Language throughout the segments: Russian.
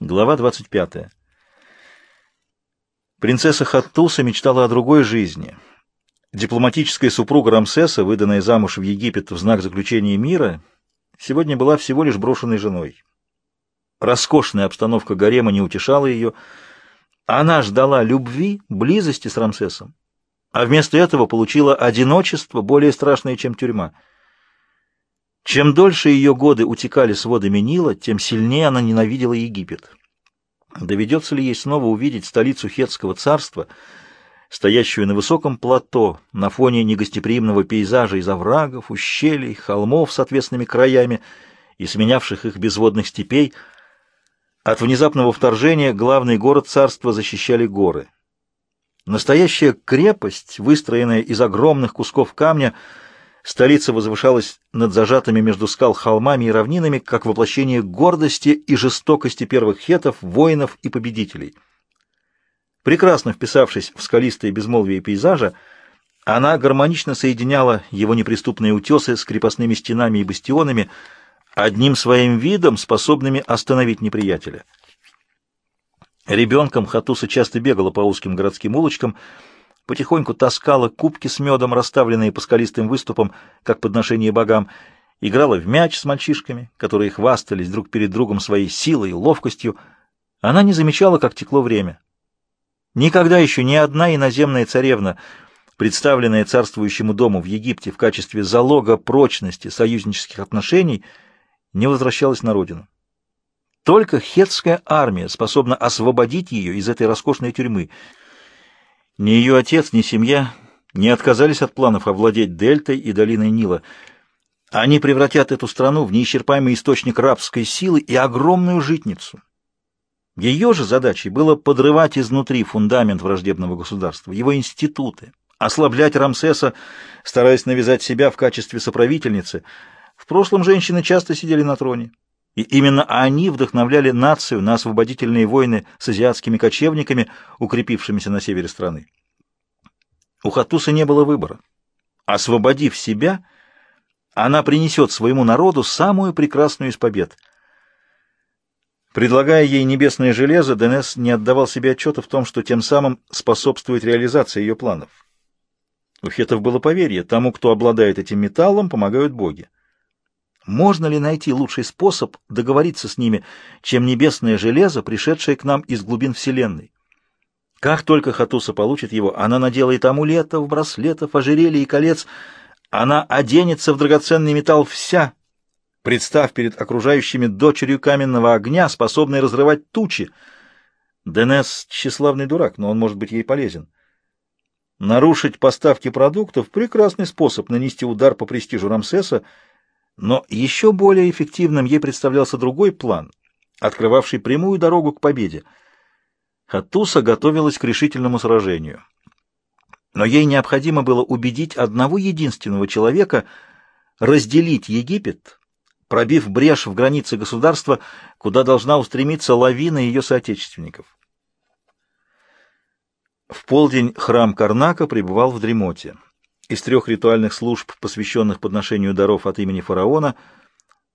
Глава 25. Принцесса Хаттуса мечтала о другой жизни. Дипломатическая супруга Рамсеса, выданная замуж в Египет в знак заключения мира, сегодня была всего лишь брошенной женой. Роскошная обстановка гарема не утешала ее. Она ждала любви, близости с Рамсесом, а вместо этого получила одиночество, более страшное, чем тюрьма — чем дольше ее годы утекали с водами Нила, тем сильнее она ненавидела Египет. Доведется ли ей снова увидеть столицу Хетского царства, стоящую на высоком плато, на фоне негостеприимного пейзажа из оврагов, ущелий, холмов с отвесными краями и сменявших их безводных степей? От внезапного вторжения главный город царства защищали горы. Настоящая крепость, выстроенная из огромных кусков камня, — Столица возвышалась над зажатыми между скал холмами и равнинами, как воплощение гордости и жестокости первых хетов, воинов и победителей. Прекрасно вписавшись в скалистые безмолвие пейзажа, она гармонично соединяла его неприступные утесы с крепостными стенами и бастионами, одним своим видом способными остановить неприятеля. Ребенком Хатуса часто бегала по узким городским улочкам, потихоньку таскала кубки с медом, расставленные по скалистым выступам, как подношение богам, играла в мяч с мальчишками, которые хвастались друг перед другом своей силой и ловкостью. Она не замечала, как текло время. Никогда еще ни одна иноземная царевна, представленная царствующему дому в Египте в качестве залога прочности союзнических отношений, не возвращалась на родину. Только хетская армия способна освободить ее из этой роскошной тюрьмы — ни ее отец, ни семья не отказались от планов овладеть дельтой и долиной Нила. Они превратят эту страну в неисчерпаемый источник рабской силы и огромную житницу. Ее же задачей было подрывать изнутри фундамент враждебного государства, его институты, ослаблять Рамсеса, стараясь навязать себя в качестве соправительницы. В прошлом женщины часто сидели на троне. И именно они вдохновляли нацию на освободительные войны с азиатскими кочевниками, укрепившимися на севере страны. У Хатуса не было выбора. Освободив себя, она принесет своему народу самую прекрасную из побед. Предлагая ей небесное железо, Денес не отдавал себе отчета в том, что тем самым способствует реализации ее планов. У хетов было поверье, тому, кто обладает этим металлом, помогают боги. Можно ли найти лучший способ договориться с ними, чем небесное железо, пришедшее к нам из глубин Вселенной? Как только Хатуса получит его, она наделает амулетов, браслетов, ожерелий и колец. Она оденется в драгоценный металл вся, представ перед окружающими дочерью каменного огня, способной разрывать тучи. Денес — тщеславный дурак, но он может быть ей полезен. Нарушить поставки продуктов — прекрасный способ нанести удар по престижу Рамсеса — но еще более эффективным ей представлялся другой план, открывавший прямую дорогу к победе. Хатуса готовилась к решительному сражению. Но ей необходимо было убедить одного единственного человека разделить Египет, пробив брешь в границе государства, куда должна устремиться лавина ее соотечественников. В полдень храм Карнака пребывал в дремоте. Из трех ритуальных служб, посвященных подношению даров от имени фараона,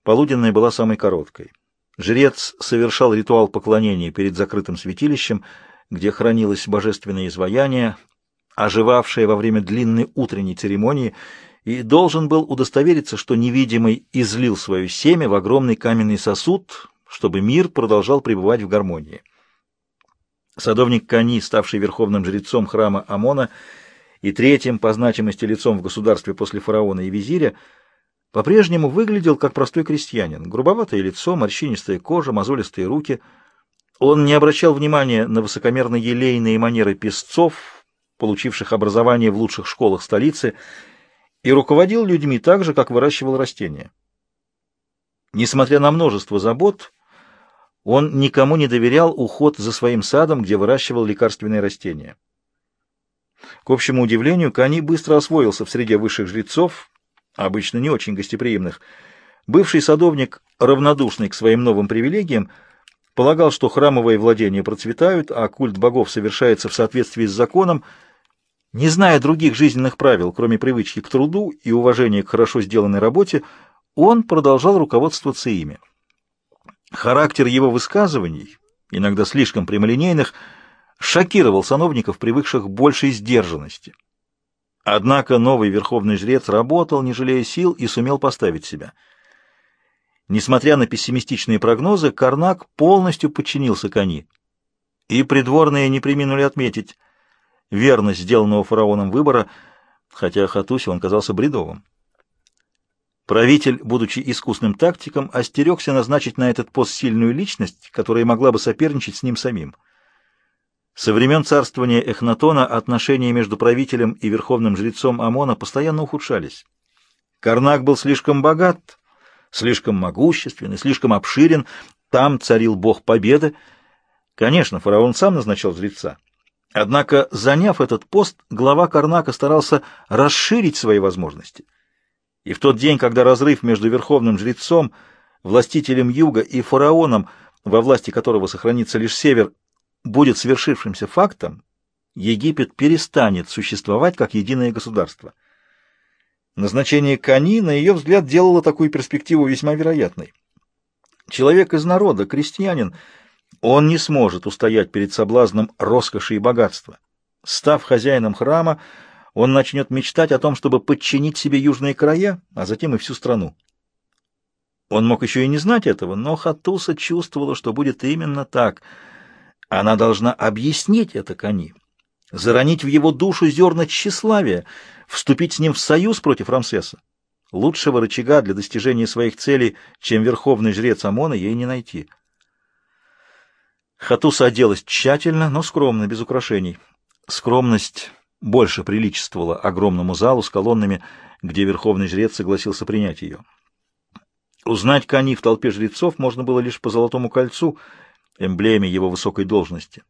полуденная была самой короткой. Жрец совершал ритуал поклонения перед закрытым святилищем, где хранилось божественное изваяние, оживавшее во время длинной утренней церемонии, и должен был удостовериться, что невидимый излил свое семя в огромный каменный сосуд, чтобы мир продолжал пребывать в гармонии. Садовник Кани, ставший верховным жрецом храма Амона, и третьим по значимости лицом в государстве после фараона и визиря, по-прежнему выглядел как простой крестьянин. Грубоватое лицо, морщинистая кожа, мозолистые руки. Он не обращал внимания на высокомерно-елейные манеры песцов, получивших образование в лучших школах столицы, и руководил людьми так же, как выращивал растения. Несмотря на множество забот, он никому не доверял уход за своим садом, где выращивал лекарственные растения. К общему удивлению, Кани быстро освоился в среде высших жрецов, обычно не очень гостеприимных. Бывший садовник, равнодушный к своим новым привилегиям, полагал, что храмовые владения процветают, а культ богов совершается в соответствии с законом, не зная других жизненных правил, кроме привычки к труду и уважения к хорошо сделанной работе, он продолжал руководствоваться ими. Характер его высказываний иногда слишком прямолинейных, шокировал сановников, привыкших к большей сдержанности. Однако новый верховный жрец работал, не жалея сил, и сумел поставить себя. Несмотря на пессимистичные прогнозы, Карнак полностью подчинился Кани. И придворные не приминули отметить верность сделанного фараоном выбора, хотя Хатусе он казался бредовым. Правитель, будучи искусным тактиком, остерегся назначить на этот пост сильную личность, которая могла бы соперничать с ним самим. Со времен царствования Эхнатона отношения между правителем и верховным жрецом Амона постоянно ухудшались. Карнак был слишком богат, слишком могущественный, слишком обширен, там царил бог победы. Конечно, фараон сам назначал жреца. Однако, заняв этот пост, глава Карнака старался расширить свои возможности. И в тот день, когда разрыв между верховным жрецом, властителем юга и фараоном, во власти которого сохранится лишь север, будет свершившимся фактом, Египет перестанет существовать как единое государство. Назначение Кани, на ее взгляд, делало такую перспективу весьма вероятной. Человек из народа, крестьянин, он не сможет устоять перед соблазном роскоши и богатства. Став хозяином храма, он начнет мечтать о том, чтобы подчинить себе южные края, а затем и всю страну. Он мог еще и не знать этого, но Хатуса чувствовала, что будет именно так — она должна объяснить это Кани, заронить в его душу зерна тщеславия, вступить с ним в союз против Рамсеса. Лучшего рычага для достижения своих целей, чем верховный жрец Амона, ей не найти. Хатуса оделась тщательно, но скромно, без украшений. Скромность больше приличествовала огромному залу с колоннами, где верховный жрец согласился принять ее. Узнать Кани в толпе жрецов можно было лишь по золотому кольцу — эмблеме его высокой должности.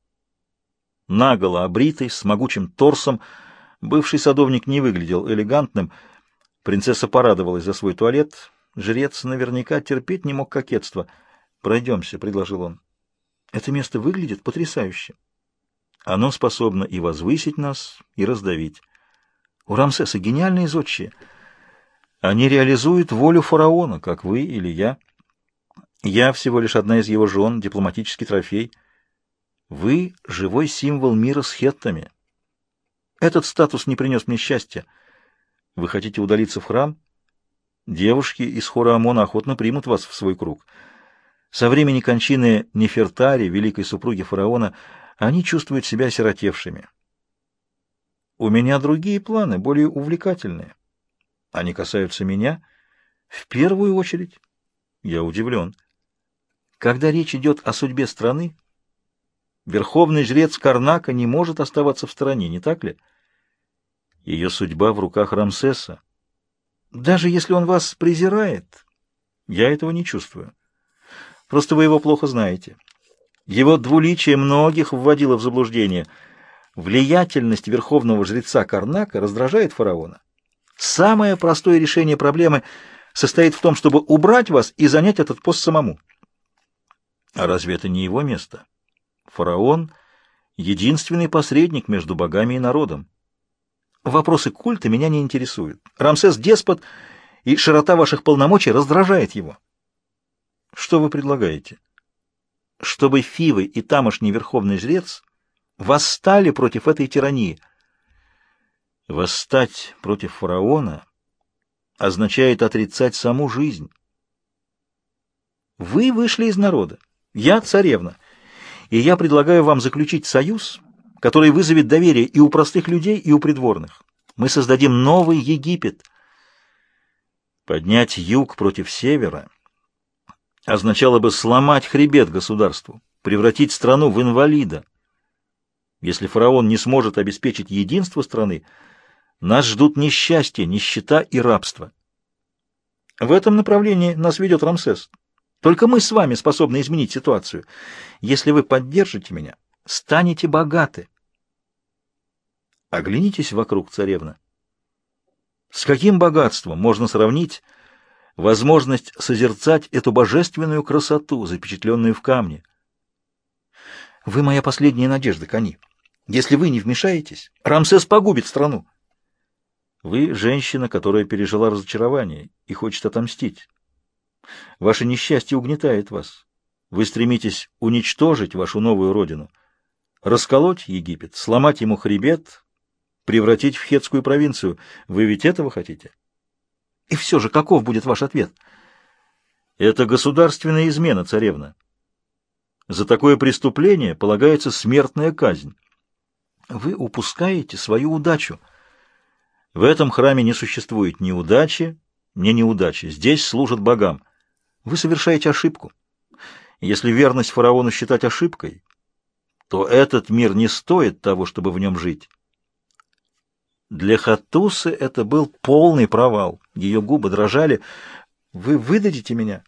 Наголо обритый, с могучим торсом, бывший садовник не выглядел элегантным. Принцесса порадовалась за свой туалет. Жрец наверняка терпеть не мог кокетства. «Пройдемся», — предложил он. «Это место выглядит потрясающе. Оно способно и возвысить нас, и раздавить. У Рамсеса гениальные зодчие. Они реализуют волю фараона, как вы или я». Я всего лишь одна из его жен, дипломатический трофей. Вы — живой символ мира с хеттами. Этот статус не принес мне счастья. Вы хотите удалиться в храм? Девушки из хора ОМОНа охотно примут вас в свой круг. Со времени кончины Нефертари, великой супруги фараона, они чувствуют себя осиротевшими. У меня другие планы, более увлекательные. Они касаются меня в первую очередь. Я удивлен. Когда речь идет о судьбе страны, верховный жрец Карнака не может оставаться в стороне, не так ли? Ее судьба в руках Рамсеса. Даже если он вас презирает, я этого не чувствую. Просто вы его плохо знаете. Его двуличие многих вводило в заблуждение. Влиятельность верховного жреца Карнака раздражает фараона. Самое простое решение проблемы состоит в том, чтобы убрать вас и занять этот пост самому. А разве это не его место? Фараон — единственный посредник между богами и народом. Вопросы культа меня не интересуют. Рамсес — деспот, и широта ваших полномочий раздражает его. Что вы предлагаете? Чтобы Фивы и тамошний верховный жрец восстали против этой тирании. Восстать против фараона означает отрицать саму жизнь. Вы вышли из народа. Я царевна, и я предлагаю вам заключить союз, который вызовет доверие и у простых людей, и у придворных. Мы создадим новый Египет. Поднять юг против севера означало бы сломать хребет государству, превратить страну в инвалида. Если фараон не сможет обеспечить единство страны, нас ждут несчастье, нищета и рабство. В этом направлении нас ведет Рамсес. Только мы с вами способны изменить ситуацию. Если вы поддержите меня, станете богаты. Оглянитесь вокруг, царевна. С каким богатством можно сравнить возможность созерцать эту божественную красоту, запечатленную в камне? Вы моя последняя надежда, Кани. Если вы не вмешаетесь, Рамсес погубит страну. Вы женщина, которая пережила разочарование и хочет отомстить. Ваше несчастье угнетает вас. Вы стремитесь уничтожить вашу новую родину, расколоть Египет, сломать ему хребет, превратить в хетскую провинцию. Вы ведь этого хотите? И все же, каков будет ваш ответ? Это государственная измена, царевна. За такое преступление полагается смертная казнь. Вы упускаете свою удачу. В этом храме не существует ни удачи, ни неудачи. Здесь служат богам. Вы совершаете ошибку. Если верность фараону считать ошибкой, то этот мир не стоит того, чтобы в нем жить. Для Хатусы это был полный провал. Ее губы дрожали. «Вы выдадите меня?»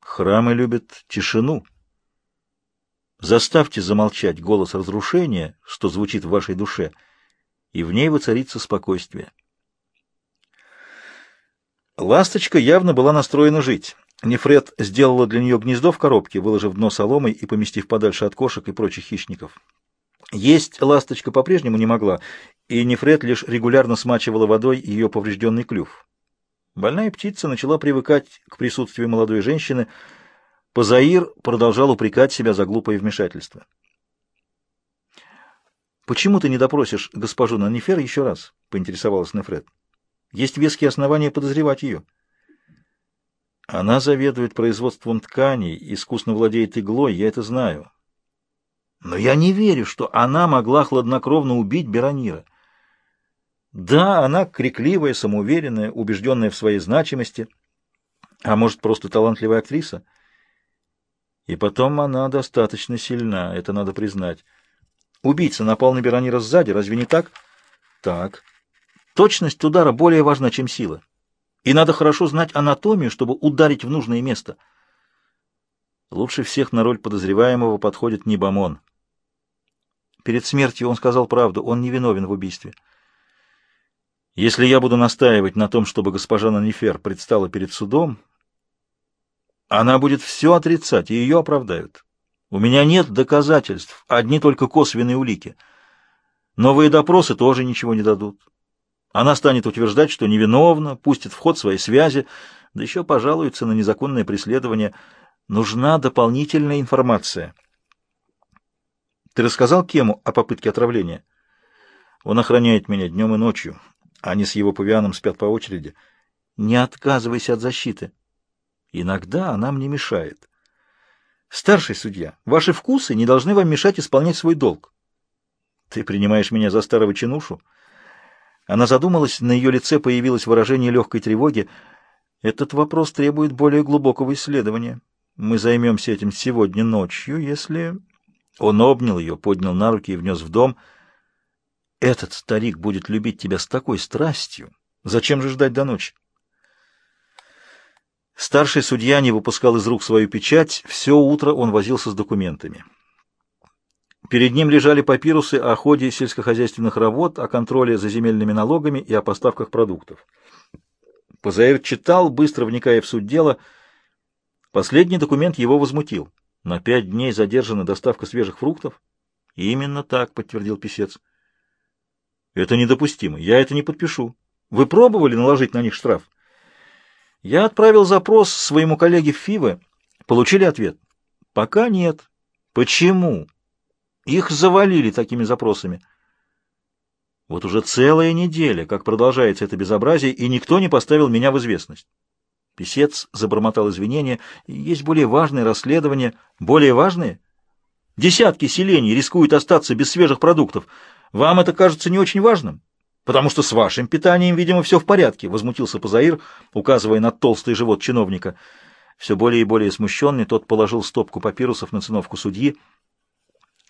Храмы любят тишину. Заставьте замолчать голос разрушения, что звучит в вашей душе, и в ней воцарится спокойствие. Ласточка явно была настроена жить. Нефред сделала для нее гнездо в коробке, выложив дно соломой и поместив подальше от кошек и прочих хищников. Есть ласточка по-прежнему не могла, и Нефред лишь регулярно смачивала водой ее поврежденный клюв. Больная птица начала привыкать к присутствию молодой женщины. Позаир продолжал упрекать себя за глупое вмешательство. «Почему ты не допросишь госпожу Нанифер еще раз?» — поинтересовалась Нефред. Есть веские основания подозревать ее. Она заведует производством тканей, искусно владеет иглой, я это знаю. Но я не верю, что она могла хладнокровно убить Беронира. Да, она крикливая, самоуверенная, убежденная в своей значимости, а может, просто талантливая актриса. И потом она достаточно сильна, это надо признать. Убийца напал на Беронира сзади, разве не так? Так. Точность удара более важна, чем сила. И надо хорошо знать анатомию, чтобы ударить в нужное место. Лучше всех на роль подозреваемого подходит Небамон. Перед смертью он сказал правду, он не виновен в убийстве. Если я буду настаивать на том, чтобы госпожа Нанифер предстала перед судом, она будет все отрицать, и ее оправдают. У меня нет доказательств, одни только косвенные улики. Новые допросы тоже ничего не дадут. Она станет утверждать, что невиновна, пустит в ход свои связи, да еще пожалуется на незаконное преследование. Нужна дополнительная информация. Ты рассказал Кему о попытке отравления? Он охраняет меня днем и ночью. Они с его павианом спят по очереди. Не отказывайся от защиты. Иногда она мне мешает. Старший судья, ваши вкусы не должны вам мешать исполнять свой долг. Ты принимаешь меня за старого чинушу? Она задумалась, на ее лице появилось выражение легкой тревоги. Этот вопрос требует более глубокого исследования. Мы займемся этим сегодня ночью, если... Он обнял ее, поднял на руки и внес в дом. Этот старик будет любить тебя с такой страстью. Зачем же ждать до ночи? Старший судья не выпускал из рук свою печать. Все утро он возился с документами. Перед ним лежали папирусы о ходе сельскохозяйственных работ, о контроле за земельными налогами и о поставках продуктов. Позаир читал, быстро вникая в суть дела. Последний документ его возмутил. На пять дней задержана доставка свежих фруктов. Именно так, подтвердил писец. Это недопустимо. Я это не подпишу. Вы пробовали наложить на них штраф? Я отправил запрос своему коллеге в ФИВы. Получили ответ? Пока нет. Почему? Их завалили такими запросами. Вот уже целая неделя, как продолжается это безобразие, и никто не поставил меня в известность. Песец забормотал извинения. Есть более важные расследования. Более важные? Десятки селений рискуют остаться без свежих продуктов. Вам это кажется не очень важным? Потому что с вашим питанием, видимо, все в порядке, — возмутился Пазаир, указывая на толстый живот чиновника. Все более и более смущенный, тот положил стопку папирусов на циновку судьи,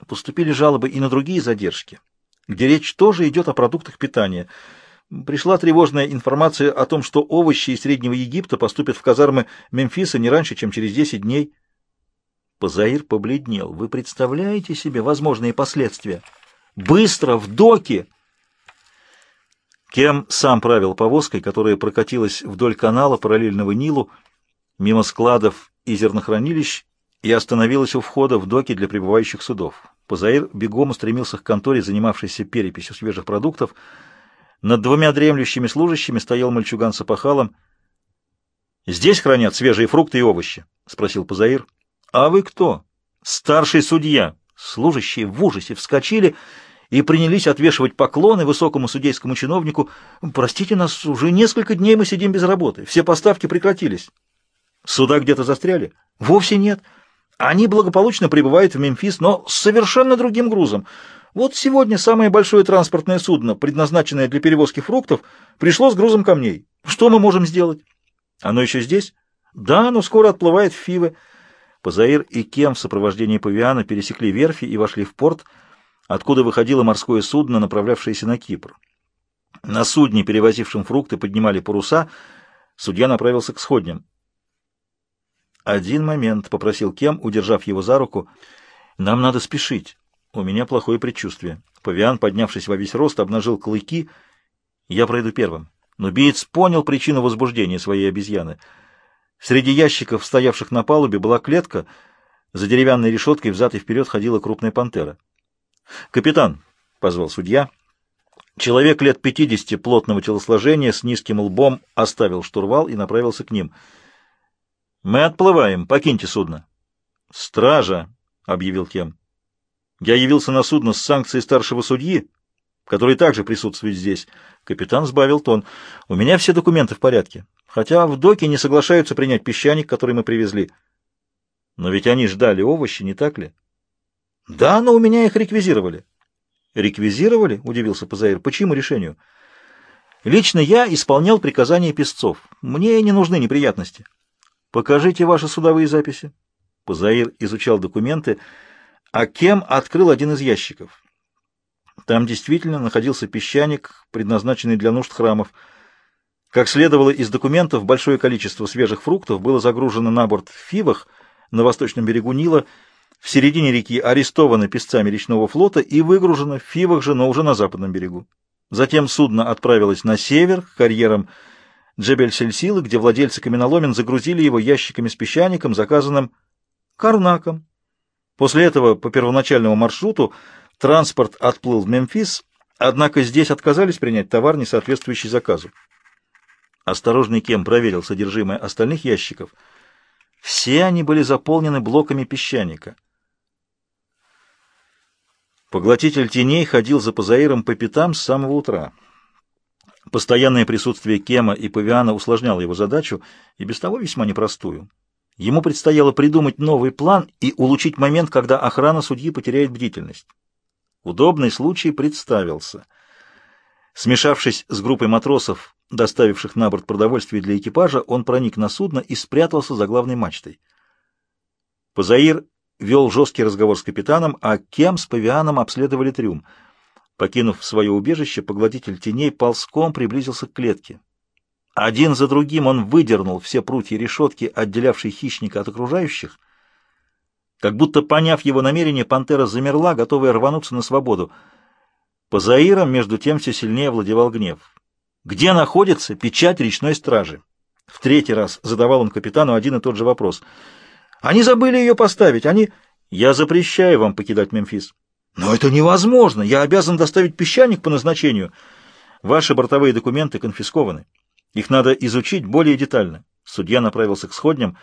Поступили жалобы и на другие задержки, где речь тоже идет о продуктах питания. Пришла тревожная информация о том, что овощи из Среднего Египта поступят в казармы Мемфиса не раньше, чем через 10 дней. Позаир побледнел. Вы представляете себе возможные последствия? Быстро, в доки! Кем сам правил повозкой, которая прокатилась вдоль канала параллельного Нилу, мимо складов и зернохранилищ, и остановилась у входа в доки для прибывающих судов. Позаир бегом устремился к конторе, занимавшейся переписью свежих продуктов. Над двумя дремлющими служащими стоял мальчуган с опахалом. «Здесь хранят свежие фрукты и овощи?» — спросил Позаир. «А вы кто?» «Старший судья». Служащие в ужасе вскочили и принялись отвешивать поклоны высокому судейскому чиновнику. «Простите нас, уже несколько дней мы сидим без работы. Все поставки прекратились». «Суда где-то застряли?» «Вовсе нет. Они благополучно прибывают в Мемфис, но с совершенно другим грузом. Вот сегодня самое большое транспортное судно, предназначенное для перевозки фруктов, пришло с грузом камней. Что мы можем сделать?» «Оно еще здесь?» «Да, но скоро отплывает в Фивы». Позаир и Кем в сопровождении павиана пересекли верфи и вошли в порт, откуда выходило морское судно, направлявшееся на Кипр. На судне, перевозившем фрукты, поднимали паруса. Судья направился к сходням. «Один момент», — попросил Кем, удержав его за руку. «Нам надо спешить. У меня плохое предчувствие». Павиан, поднявшись во весь рост, обнажил клыки. «Я пройду первым». Но биец понял причину возбуждения своей обезьяны — Среди ящиков, стоявших на палубе, была клетка. За деревянной решеткой взад и вперед ходила крупная пантера. «Капитан», — позвал судья, — человек лет пятидесяти плотного телосложения с низким лбом оставил штурвал и направился к ним. «Мы отплываем. Покиньте судно». «Стража», — объявил Кем. «Я явился на судно с санкцией старшего судьи, который также присутствует здесь». Капитан сбавил тон. «У меня все документы в порядке. Хотя в доке не соглашаются принять песчаник, который мы привезли. Но ведь они ждали овощи, не так ли? Да, но у меня их реквизировали. Реквизировали? Удивился Пазаир. По чьему решению? Лично я исполнял приказания песцов. Мне не нужны неприятности. Покажите ваши судовые записи. Пазаир изучал документы, а Кем открыл один из ящиков. Там действительно находился песчаник, предназначенный для нужд храмов. Как следовало из документов, большое количество свежих фруктов было загружено на борт в Фивах на восточном берегу Нила, в середине реки арестовано песцами речного флота и выгружено в Фивах же, но уже на западном берегу. Затем судно отправилось на север, к карьерам Джебель-Сельсилы, где владельцы каменоломен загрузили его ящиками с песчаником, заказанным Карнаком. После этого по первоначальному маршруту транспорт отплыл в Мемфис, однако здесь отказались принять товар, не соответствующий заказу. Осторожный Кем проверил содержимое остальных ящиков. Все они были заполнены блоками песчаника. Поглотитель теней ходил за Пазаиром по пятам с самого утра. Постоянное присутствие Кема и Павиана усложняло его задачу, и без того весьма непростую. Ему предстояло придумать новый план и улучшить момент, когда охрана судьи потеряет бдительность. Удобный случай представился. Смешавшись с группой матросов, доставивших на борт продовольствие для экипажа, он проник на судно и спрятался за главной мачтой. Позаир вел жесткий разговор с капитаном, а Кем с Павианом обследовали трюм. Покинув свое убежище, поглотитель теней ползком приблизился к клетке. Один за другим он выдернул все прутья решетки, отделявшие хищника от окружающих. Как будто поняв его намерение, пантера замерла, готовая рвануться на свободу. По Заирам, между тем, все сильнее владевал гнев. Где находится печать речной стражи? В третий раз задавал он капитану один и тот же вопрос. Они забыли ее поставить, они... Я запрещаю вам покидать Мемфис. Но это невозможно, я обязан доставить песчаник по назначению. Ваши бортовые документы конфискованы. Их надо изучить более детально. Судья направился к сходням.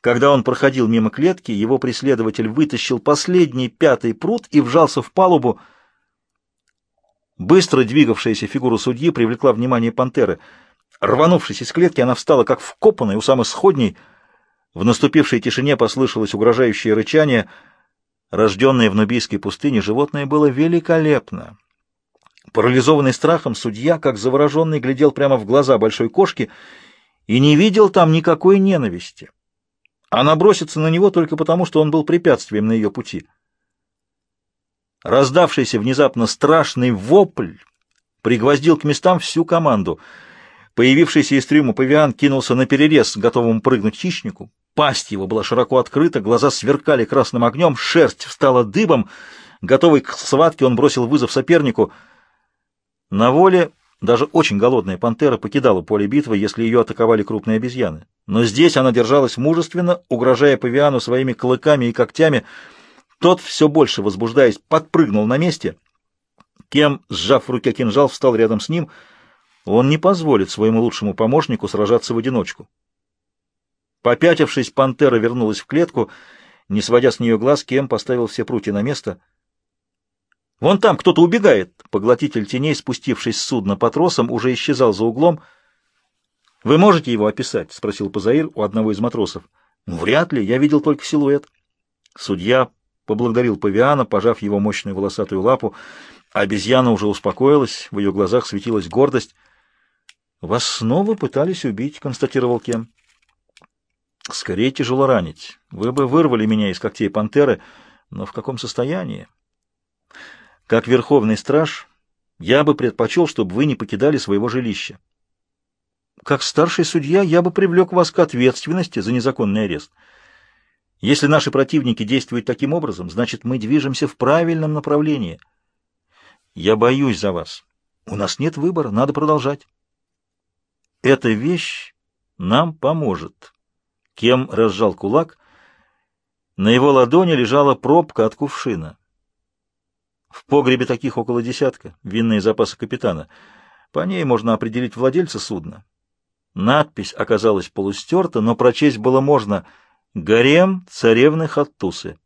Когда он проходил мимо клетки, его преследователь вытащил последний пятый пруд и вжался в палубу, Быстро двигавшаяся фигура судьи привлекла внимание пантеры. Рванувшись из клетки, она встала как вкопанная у самых сходней. В наступившей тишине послышалось угрожающее рычание. Рожденное в Нубийской пустыне животное было великолепно. Парализованный страхом, судья, как завороженный, глядел прямо в глаза большой кошки и не видел там никакой ненависти. Она бросится на него только потому, что он был препятствием на ее пути. Раздавшийся внезапно страшный вопль пригвоздил к местам всю команду. Появившийся из трюма павиан кинулся на перерез, готовым прыгнуть хищнику. Пасть его была широко открыта, глаза сверкали красным огнем, шерсть встала дыбом. Готовый к схватке, он бросил вызов сопернику. На воле даже очень голодная пантера покидала поле битвы, если ее атаковали крупные обезьяны. Но здесь она держалась мужественно, угрожая павиану своими клыками и когтями — тот, все больше возбуждаясь, подпрыгнул на месте. Кем, сжав в руке кинжал, встал рядом с ним. Он не позволит своему лучшему помощнику сражаться в одиночку. Попятившись, пантера вернулась в клетку. Не сводя с нее глаз, Кем поставил все прутья на место. «Вон там кто-то убегает!» Поглотитель теней, спустившись с судна по тросам, уже исчезал за углом. «Вы можете его описать?» — спросил Пазаир у одного из матросов. «Ну, «Вряд ли. Я видел только силуэт». Судья поблагодарил Павиана, пожав его мощную волосатую лапу. Обезьяна уже успокоилась, в ее глазах светилась гордость. «Вас снова пытались убить», — констатировал Кем. «Скорее тяжело ранить. Вы бы вырвали меня из когтей пантеры, но в каком состоянии?» «Как верховный страж, я бы предпочел, чтобы вы не покидали своего жилища. Как старший судья я бы привлек вас к ответственности за незаконный арест. Если наши противники действуют таким образом, значит, мы движемся в правильном направлении. Я боюсь за вас. У нас нет выбора, надо продолжать. Эта вещь нам поможет. Кем разжал кулак. На его ладони лежала пробка от кувшина. В погребе таких около десятка, винные запасы капитана. По ней можно определить владельца судна. Надпись оказалась полустерта, но прочесть было можно «Гарем царевны Хаттусы».